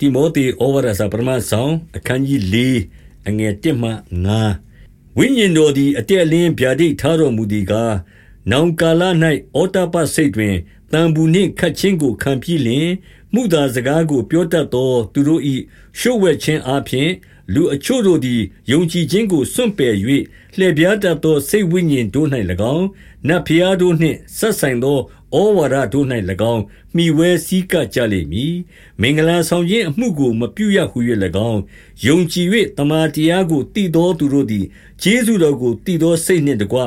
တိမောသေဩဝါဒစာပထမဆောင်အခန်းကြီး၄အငယ်၁မှ9ဝိညာဉ်တော်သည် အတက်အလင်းဗျာဒိတ်ထားတော်မူသည်ကား နောင်ကာလ၌ဩတပစိတ်တွင်တံဘူးနှင့်ခတ်ချင်းကို ခံပြီးလျင်မှုသာစကားကို ပြောတတ်သော သူတို့၏ရှုဝဲခြင်းအပြင်လူအချို့တို့သည် ယုံကြည်ခြင်းကို စွန့်ပယ်၍လှည့်ပြားတတ်သော စိတ်ဝိညာဉ်တို့၌၎င်း နတ်ဖျားတို့နှင့်ဆက်ဆိုင်သော ဩဝါဒတို့၌၎င်းမိဝဲစည်းကပ်ကြလိမ့်မည် မင်္ဂလာဆောင်ခြင်းအမှုကို မပြုရဟု၍၎င်း ယုံကြည်၍တမာတရားကိုတည်သောသူတို့သည်ဂျေဇုတော်ကိုတည်သောစိတ်နှင့်တကွ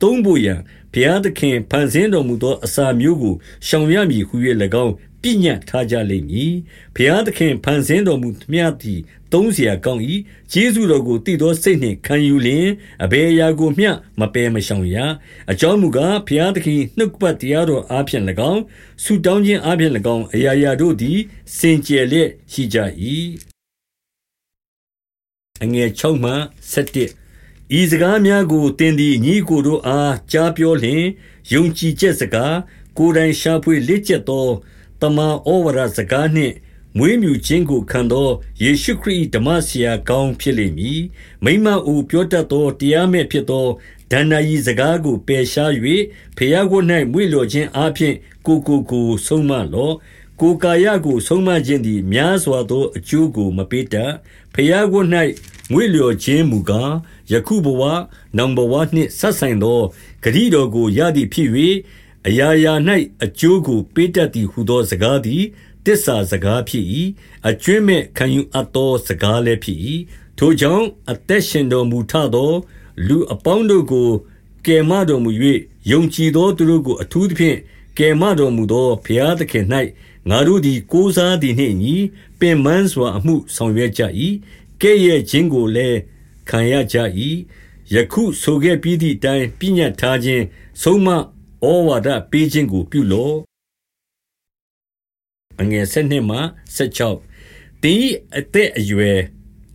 သုံးဖို့ရန်ဘုရားသခင်ဖန်ဆင်းတော်မူသောအစာမျိုးကိုရှောင်ရမည်ဟု၍၎င်းပညတ်ထားကြလိမ့်မည်ဘုရားသခင်ဖန်ဆင်းတော်မူမြတ်သည်သုံးเสียကောင်း၏ဂျေဇုတော်ကိုတည်သောစိတ်နှင့်ခံယူလျင်အဘယ်အရာကိုမျှမပယ်မရှောင်ရအကြောင်းမူကားဘုရားသခင်နှုတ်ပတ်တရားတော်အားဖြင့်၎င်းဆုတောင်းခြင်းအားဖြင့်၎င်းအရာရာတို့သည်စင်ကြယ်လျက်ရှိကြ၏အငယ်6မှ7 ဤစကားများကိုတင်သည်ညီကိုတို့အားကြားပြောလျင်ယုံကြည်ချက်စကားကိုယ်တိုင်ရှာဖွေလက်ကျက်သောတမန်ဩဝါဒစကားနှင့်မွေးမြူခြင်းကိုခံသောယေရှုခရစ်ဓမ္မဆရာကောင်းဖြစ်လိမ့်မည်မိမအိုပြောတတ်သောတရားမဲ့ဖြစ်သောဒဏ္ဍာရီစကားကိုပယ်ရှား၍ဖျားကို၌မွေလျော်ခြင်းအပြင်ကိုကိုကိုဆုံးမလော့ ကိုကာယကို ဆုံးမခြင်းသည် များစွာသော အကျိုးကို မပေးတတ်ဖျားကို၌မွေလျော်ခြင်းမူကား ယခုဘဝ နောင်ဘဝနှင့်ဆက်ဆိုင်သောဂရိတော်ကို ရသည်ဖြစ်၍အရာရာ၌အကျိုးကို ပေးတတ်သည်ဟုသော စကားသည်တစ္ဆာစကားဖြစ်၏အကျွင့်မဲ့ခံယူအပ်သော စကားလည်းဖြစ်၏ထိုကြောင့် အသက်ရှင်တော်မူထသော လူအပေါင်းတို့ကို ကယ်မတော်မူ၍ယုံကြည်သောသူတို့ကို အထူးသဖြင့် ကယ်မတော်မူသော ဘုရားသခင်၌ ငါတို့သည်ကိုးစားသည်နှင့်အညီပင်မန်းစွာအမှုဆောင်ရွက်ကြ၏ကဲ့ရဲ့ခြင်းကိုလည်းခံရကြ၏ယခုဆိုခဲ့ပြီးသည့်အတိုင်းပြညတ်ထားခြင်းဆုံးမဩဝါဒပေးခြင်းကိုပြုလော့အငယ်7မှ16တင်းအသက်အရွယ်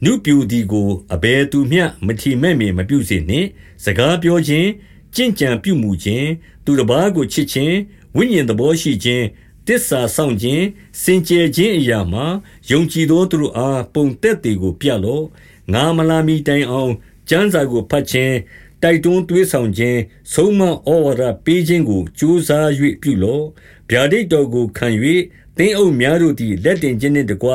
နုပြူဒီကိုအဘယ်သူမျှမထီမဲ့မြင်မပြုစေနှင့်စကားပြောခြင်းကြင်ကြံပြုမှုခြင်းသူတစ်ပါးကိုချစ်ခြင်းဝိညာဉ်သဘောရှိခြင်း တစ္ဆာဆောင်ခြင်းစင်ကြယ်ခြင်းအရာမှာယုံကြည်သောသူတို့အားပုံသက်တေကိုပြလော့ငါမလာမီတိုင်အောင်ကျမ်းစာကိုဖတ်ခြင်းတိုက်တွန်းသွေးဆောင်ခြင်းဆုံးမဩဝါဒပေးခြင်းကိုကြိုးစား၍ပြုလော့ဗျာဒိတ်တော်ကိုခံ၍သင်းအုပ်များတို့သည်လက်တင်ခြင်းနှင့်တကွ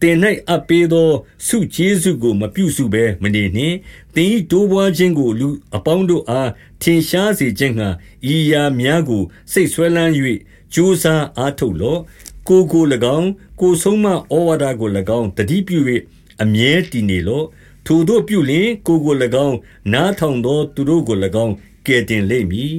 တင်၌အပ်ပေးသောစုကျေးဇူးကိုမပြုစုဘဲမနေနှင့်တင်ဤတိုးပွားခြင်းကိုလူအပေါင်းတို့အားထင်ရှားစေခြင်းငှာဤရာများကိုစိတ်ဆွဲလန်း၍ ကြိုးစားအားထုတ်လော့ကိုကို၎င်းကိုဆုံးမဩဝါဒကို၎င်းတတိပြု၍အမြဲတည်နေလော့ထိုတို့ပြုလျင်ကိုကို၎င်းနားထောင်သောသူတို့ကို၎င်းကယ်တင်လိမ့်မည်